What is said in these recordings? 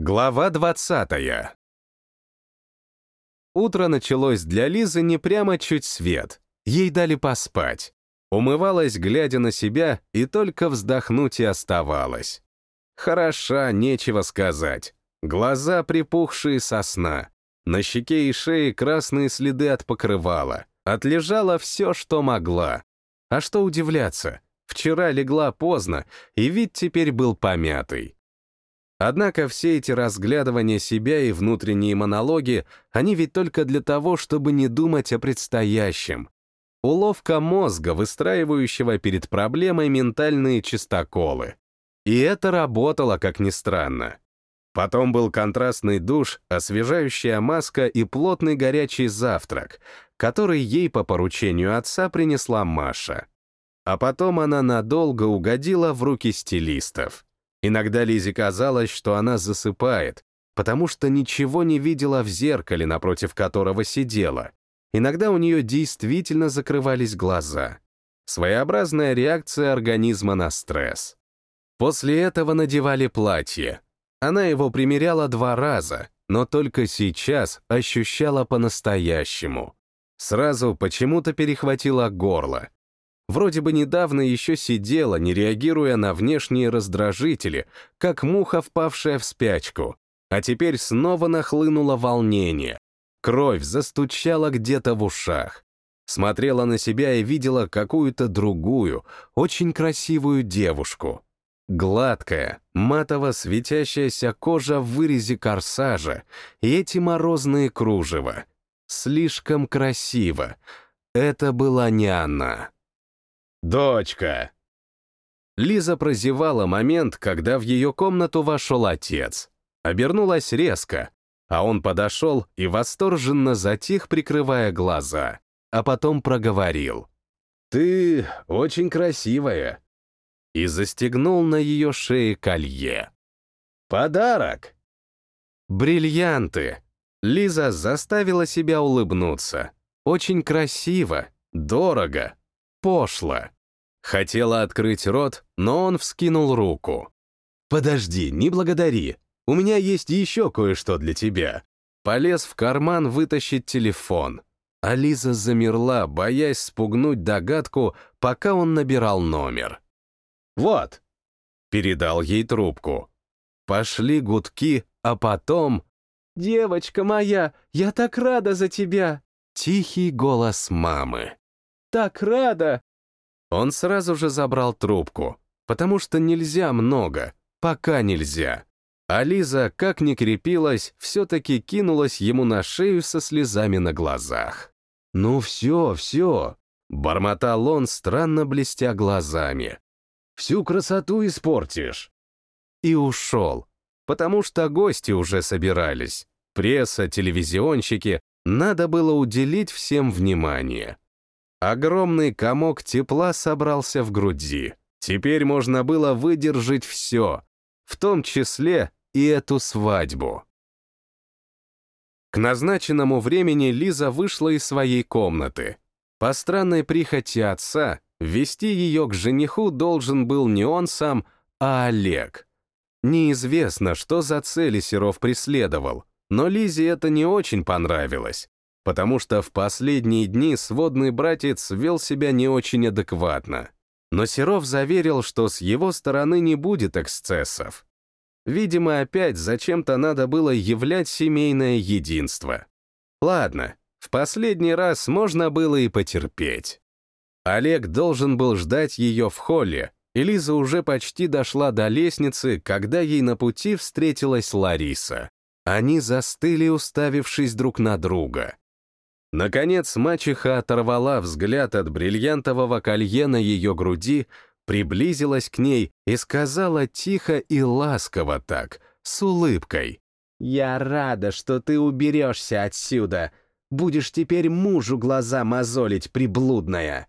Глава 20 Утро началось для Лизы не прямо чуть свет. Ей дали поспать. Умывалась, глядя на себя, и только вздохнуть и оставалось. Хороша, нечего сказать. Глаза припухшие со сна. На щеке и шее красные следы от покрывала. Отлежала все, что могла. А что удивляться? Вчера легла поздно, и вид теперь был помятый. Однако все эти разглядывания себя и внутренние монологи, они ведь только для того, чтобы не думать о предстоящем. Уловка мозга, выстраивающего перед проблемой ментальные чистоколы. И это работало, как ни странно. Потом был контрастный душ, освежающая маска и плотный горячий завтрак, который ей по поручению отца принесла Маша. А потом она надолго угодила в руки стилистов. Иногда Лизе казалось, что она засыпает, потому что ничего не видела в зеркале, напротив которого сидела. Иногда у нее действительно закрывались глаза. Своеобразная реакция организма на стресс. После этого надевали платье. Она его примеряла два раза, но только сейчас ощущала по-настоящему. Сразу почему-то перехватило горло. Вроде бы недавно еще сидела, не реагируя на внешние раздражители, как муха, впавшая в спячку. А теперь снова нахлынуло волнение. Кровь застучала где-то в ушах. Смотрела на себя и видела какую-то другую, очень красивую девушку. Гладкая, матово светящаяся кожа в вырезе корсажа и эти морозные кружева. Слишком красиво. Это была не она. «Дочка!» Лиза прозевала момент, когда в ее комнату вошел отец. Обернулась резко, а он подошел и восторженно затих, прикрывая глаза, а потом проговорил. «Ты очень красивая!» И застегнул на ее шее колье. «Подарок!» «Бриллианты!» Лиза заставила себя улыбнуться. «Очень красиво, дорого, пошло. Хотела открыть рот, но он вскинул руку. «Подожди, не благодари. У меня есть еще кое-что для тебя». Полез в карман вытащить телефон. А Лиза замерла, боясь спугнуть догадку, пока он набирал номер. «Вот!» Передал ей трубку. Пошли гудки, а потом... «Девочка моя, я так рада за тебя!» Тихий голос мамы так рада!» Он сразу же забрал трубку, потому что нельзя много, пока нельзя. А Лиза, как ни крепилась, все-таки кинулась ему на шею со слезами на глазах. «Ну все, все!» — бормотал он, странно блестя глазами. «Всю красоту испортишь!» И ушел, потому что гости уже собирались. Пресса, телевизионщики, надо было уделить всем внимание. Огромный комок тепла собрался в груди. Теперь можно было выдержать все, в том числе и эту свадьбу. К назначенному времени Лиза вышла из своей комнаты. По странной прихоти отца, вести ее к жениху должен был не он сам, а Олег. Неизвестно, что за цели Серов преследовал, но Лизе это не очень понравилось потому что в последние дни сводный братец вел себя не очень адекватно. Но Серов заверил, что с его стороны не будет эксцессов. Видимо, опять зачем-то надо было являть семейное единство. Ладно, в последний раз можно было и потерпеть. Олег должен был ждать ее в холле, и Лиза уже почти дошла до лестницы, когда ей на пути встретилась Лариса. Они застыли, уставившись друг на друга. Наконец мачеха оторвала взгляд от бриллиантового колье на ее груди, приблизилась к ней и сказала тихо и ласково так, с улыбкой. «Я рада, что ты уберешься отсюда. Будешь теперь мужу глаза мозолить, приблудная».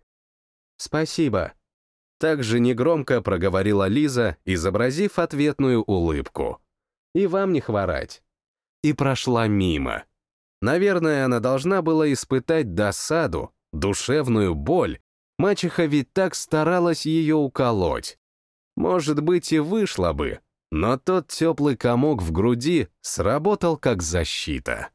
«Спасибо», — также негромко проговорила Лиза, изобразив ответную улыбку. «И вам не хворать». И прошла мимо. Наверное, она должна была испытать досаду, душевную боль. Мачеха ведь так старалась ее уколоть. Может быть, и вышла бы, но тот теплый комок в груди сработал как защита.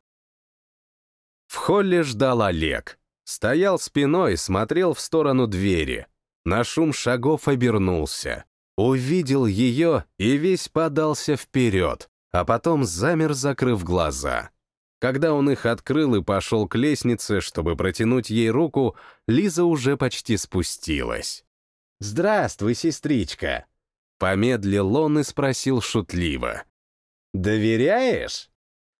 В холле ждал Олег. Стоял спиной, смотрел в сторону двери. На шум шагов обернулся. Увидел ее и весь подался вперед, а потом замер, закрыв глаза. Когда он их открыл и пошел к лестнице, чтобы протянуть ей руку, Лиза уже почти спустилась. «Здравствуй, сестричка!» Помедлил он и спросил шутливо. «Доверяешь?»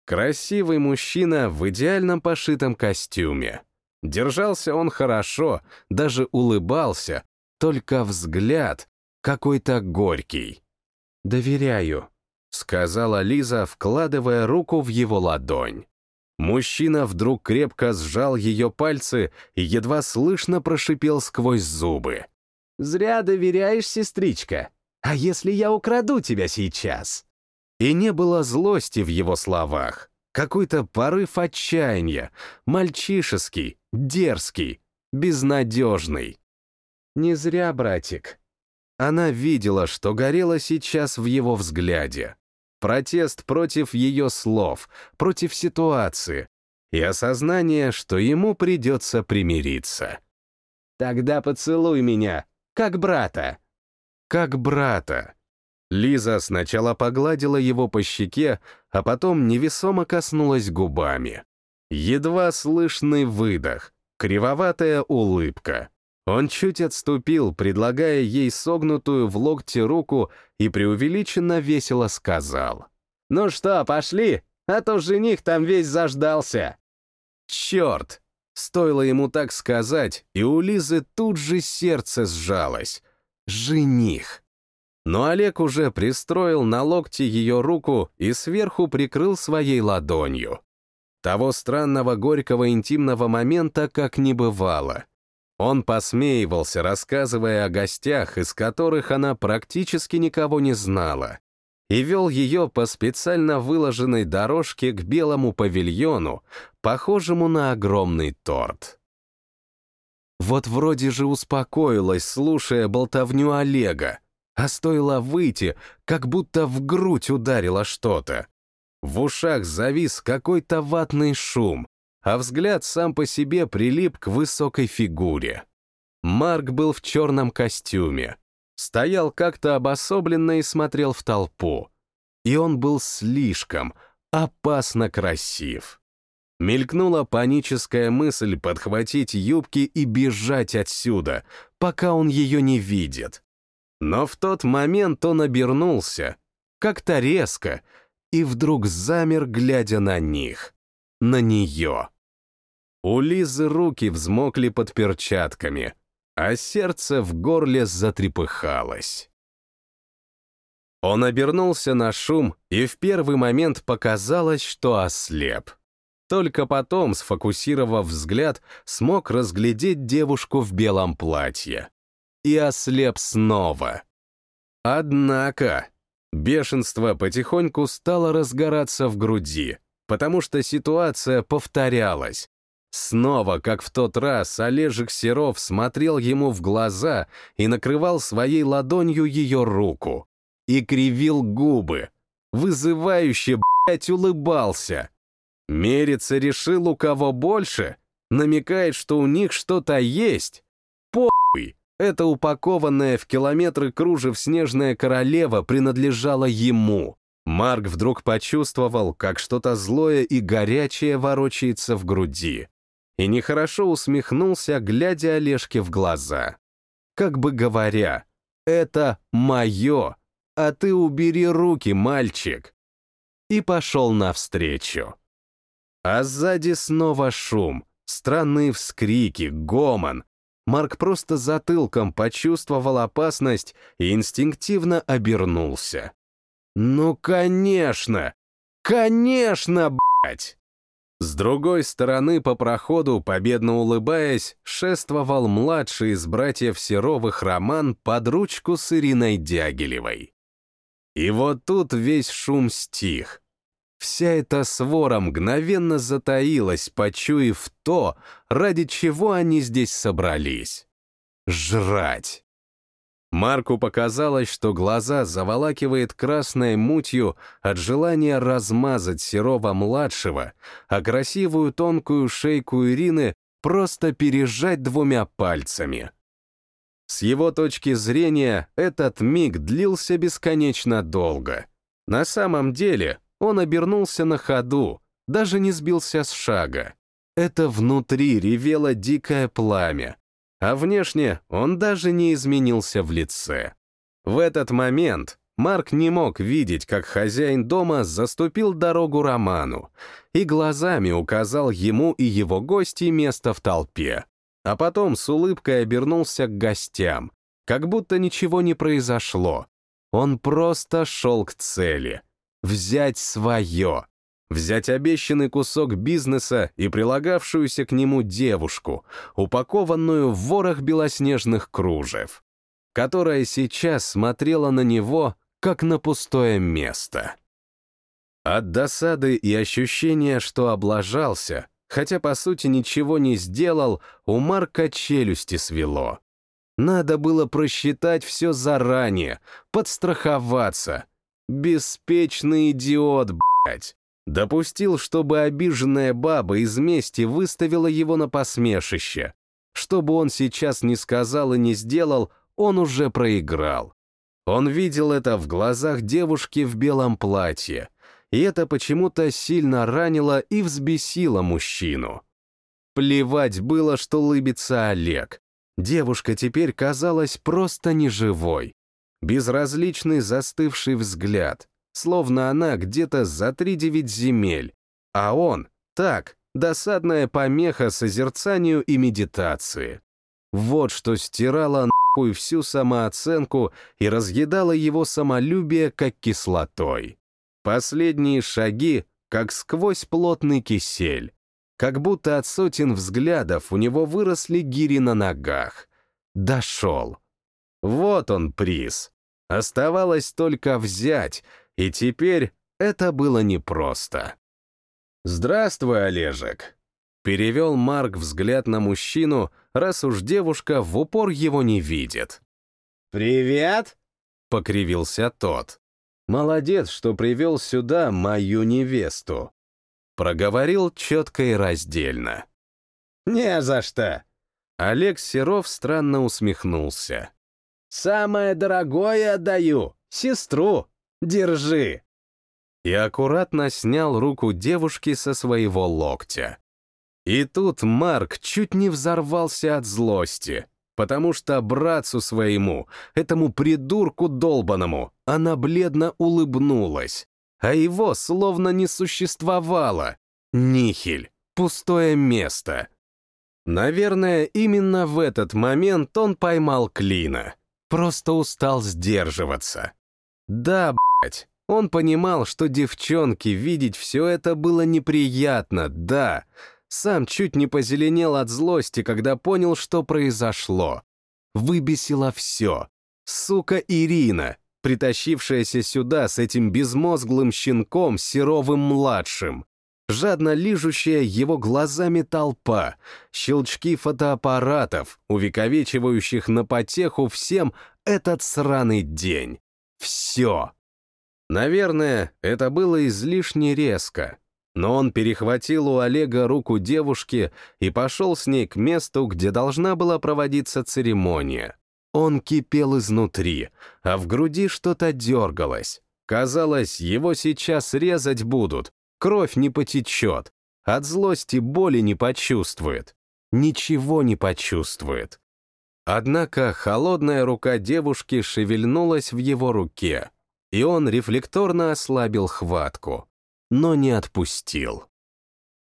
Красивый мужчина в идеальном пошитом костюме. Держался он хорошо, даже улыбался, только взгляд какой-то горький. «Доверяю», — сказала Лиза, вкладывая руку в его ладонь. Мужчина вдруг крепко сжал ее пальцы и едва слышно прошипел сквозь зубы. «Зря доверяешь, сестричка. А если я украду тебя сейчас?» И не было злости в его словах. Какой-то порыв отчаяния, мальчишеский, дерзкий, безнадежный. «Не зря, братик». Она видела, что горело сейчас в его взгляде. Протест против ее слов, против ситуации и осознание, что ему придется примириться. «Тогда поцелуй меня, как брата». «Как брата», Лиза сначала погладила его по щеке, а потом невесомо коснулась губами. Едва слышный выдох, кривоватая улыбка. Он чуть отступил, предлагая ей согнутую в локте руку и преувеличенно весело сказал. «Ну что, пошли, а то жених там весь заждался». Черт! Стоило ему так сказать, и у Лизы тут же сердце сжалось. Жених но Олег уже пристроил на локте ее руку и сверху прикрыл своей ладонью. Того странного горького интимного момента как не бывало. Он посмеивался, рассказывая о гостях, из которых она практически никого не знала, и вел ее по специально выложенной дорожке к белому павильону, похожему на огромный торт. Вот вроде же успокоилась, слушая болтовню Олега, а стоило выйти, как будто в грудь ударило что-то. В ушах завис какой-то ватный шум, а взгляд сам по себе прилип к высокой фигуре. Марк был в черном костюме, стоял как-то обособленно и смотрел в толпу. И он был слишком, опасно красив. Мелькнула паническая мысль подхватить юбки и бежать отсюда, пока он ее не видит. Но в тот момент он обернулся, как-то резко, и вдруг замер, глядя на них, на нее. У Лизы руки взмокли под перчатками, а сердце в горле затрепыхалось. Он обернулся на шум, и в первый момент показалось, что ослеп. Только потом, сфокусировав взгляд, смог разглядеть девушку в белом платье и ослеп снова. Однако бешенство потихоньку стало разгораться в груди, потому что ситуация повторялась. Снова, как в тот раз, Олежек Серов смотрел ему в глаза и накрывал своей ладонью ее руку. И кривил губы. Вызывающе, блядь, улыбался. Мериться решил, у кого больше? Намекает, что у них что-то есть? Похуй! Эта упакованная в километры кружев снежная королева принадлежала ему. Марк вдруг почувствовал, как что-то злое и горячее ворочается в груди. И нехорошо усмехнулся, глядя Олежке в глаза. Как бы говоря, «Это мое, а ты убери руки, мальчик!» И пошел навстречу. А сзади снова шум, странные вскрики, гомон, Марк просто затылком почувствовал опасность и инстинктивно обернулся. «Ну, конечно! Конечно, блядь!» С другой стороны по проходу, победно улыбаясь, шествовал младший из братьев Серовых Роман под ручку с Ириной Дягилевой. И вот тут весь шум стих, Вся эта свора мгновенно затаилась, почуяв то, ради чего они здесь собрались. Жрать. Марку показалось, что глаза заволакивает красной мутью от желания размазать Серова-младшего, а красивую тонкую шейку Ирины просто пережать двумя пальцами. С его точки зрения, этот миг длился бесконечно долго. На самом деле, он обернулся на ходу, даже не сбился с шага. Это внутри ревело дикое пламя, а внешне он даже не изменился в лице. В этот момент Марк не мог видеть, как хозяин дома заступил дорогу Роману и глазами указал ему и его гости место в толпе, а потом с улыбкой обернулся к гостям, как будто ничего не произошло. Он просто шел к цели — взять свое, взять обещанный кусок бизнеса и прилагавшуюся к нему девушку, упакованную в ворох белоснежных кружев, которая сейчас смотрела на него, как на пустое место. От досады и ощущения, что облажался, хотя по сути ничего не сделал, у Марка челюсти свело. Надо было просчитать все заранее, подстраховаться. Беспечный идиот, блядь. Допустил, чтобы обиженная баба из мести выставила его на посмешище. Что бы он сейчас не сказал и не сделал, он уже проиграл. Он видел это в глазах девушки в белом платье, и это почему-то сильно ранило и взбесило мужчину. Плевать было, что лыбится Олег. Девушка теперь казалась просто неживой. Безразличный застывший взгляд, словно она где-то за три девять земель, а он, так, досадная помеха созерцанию и медитации. Вот что стирало нахуй всю самооценку и разъедало его самолюбие как кислотой. Последние шаги, как сквозь плотный кисель. Как будто от сотен взглядов у него выросли гири на ногах. Дошел. Вот он приз. Оставалось только взять — и теперь это было непросто. «Здравствуй, Олежек», — перевел Марк взгляд на мужчину, раз уж девушка в упор его не видит. «Привет!» — покривился тот. «Молодец, что привел сюда мою невесту», — проговорил четко и раздельно. «Не за что!» Олег Серов странно усмехнулся. «Самое дорогое отдаю, сестру!» Держи!» И аккуратно снял руку девушки со своего локтя. И тут Марк чуть не взорвался от злости, потому что братцу своему, этому придурку долбаному, она бледно улыбнулась, а его словно не существовало. Нихель, пустое место. Наверное, именно в этот момент он поймал Клина. Просто устал сдерживаться. Да, блядь, он понимал, что девчонке видеть все это было неприятно, да. Сам чуть не позеленел от злости, когда понял, что произошло. Выбесило все. Сука Ирина, притащившаяся сюда с этим безмозглым щенком Серовым-младшим. Жадно лижущая его глазами толпа, щелчки фотоаппаратов, увековечивающих на потеху всем этот сраный день. Все. Наверное, это было излишне резко, но он перехватил у Олега руку девушки и пошел с ней к месту, где должна была проводиться церемония. Он кипел изнутри, а в груди что-то дергалось. Казалось, его сейчас резать будут, кровь не потечет, от злости боли не почувствует, ничего не почувствует. Однако холодная рука девушки шевельнулась в его руке, и он рефлекторно ослабил хватку, но не отпустил.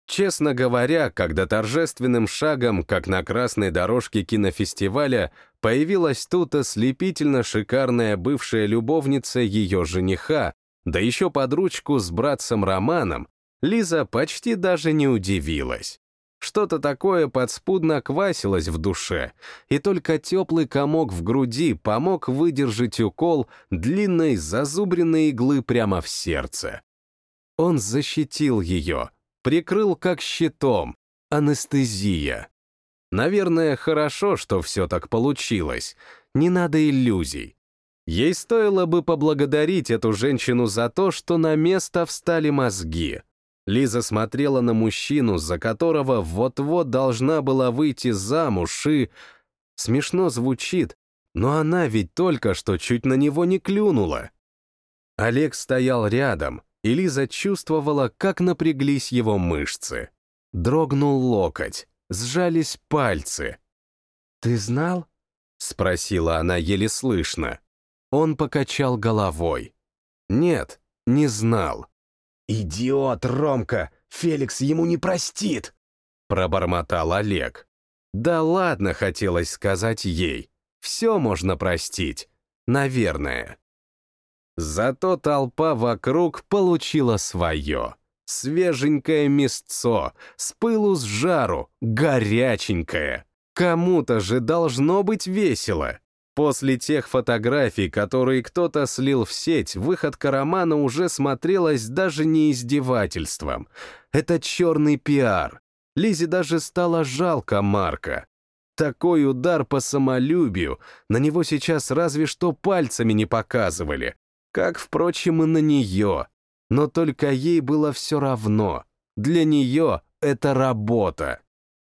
Честно говоря, когда торжественным шагом, как на красной дорожке кинофестиваля, появилась тут ослепительно шикарная бывшая любовница ее жениха, да еще под ручку с братцем Романом, Лиза почти даже не удивилась. Что-то такое подспудно квасилось в душе, и только теплый комок в груди помог выдержать укол длинной зазубренной иглы прямо в сердце. Он защитил ее, прикрыл как щитом, анестезия. Наверное, хорошо, что все так получилось. не надо иллюзий. Ей стоило бы поблагодарить эту женщину за то, что на место встали мозги. Лиза смотрела на мужчину, за которого вот-вот должна была выйти замуж, и... Смешно звучит, но она ведь только что чуть на него не клюнула. Олег стоял рядом, и Лиза чувствовала, как напряглись его мышцы. Дрогнул локоть, сжались пальцы. «Ты знал?» — спросила она еле слышно. Он покачал головой. Нет, не знал. «Идиот, Ромка! Феликс ему не простит!» Пробормотал Олег. Да ладно, хотелось сказать ей. Все можно простить. Наверное. Зато толпа вокруг получила свое. Свеженькое мясцо, с пылу с жару, горяченькое. Кому-то же должно быть весело. После тех фотографий, которые кто-то слил в сеть, выходка романа уже смотрелась даже не издевательством. Это черный пиар. Лизе даже стало жалко Марка. Такой удар по самолюбию, на него сейчас разве что пальцами не показывали. Как, впрочем, и на нее. Но только ей было все равно. Для нее это работа.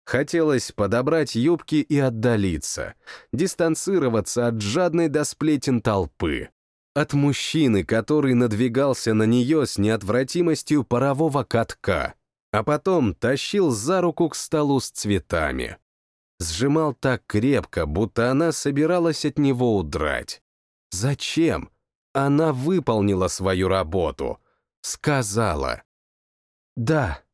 Хотелось подобрать юбки и отдалиться, дистанцироваться от жадной до сплетен толпы. От мужчины, который надвигался на нее с неотвратимостью парового катка, а потом тащил за руку к столу с цветами. Сжимал так крепко, будто она собиралась от него удрать. Зачем? Она выполнила свою работу. Сказала. «Да»,